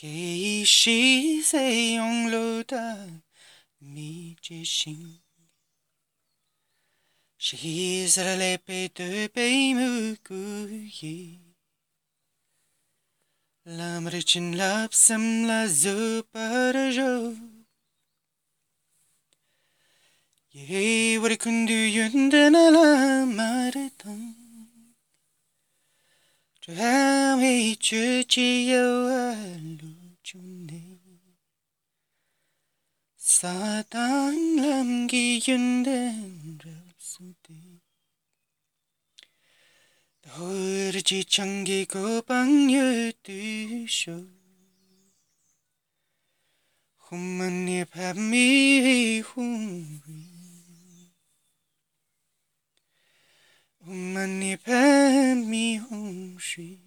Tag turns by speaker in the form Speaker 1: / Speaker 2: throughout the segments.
Speaker 1: Ki chun chimbo gonne se sumde Ku sumde gingo chu saluso Halin lama nambreta para la Kei shi se yong lo da mi je shin Shi se le pe de pe mu ku ye Lam re chin lap sam la zo para jo Ye wari kundu yundana la maritam Trami chuchi yo aluchune Satan lamgi yunden rapsude Dorji changi ko bang yu tu sho Humani 水，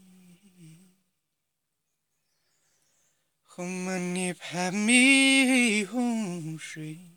Speaker 1: 红门你盼迷红水。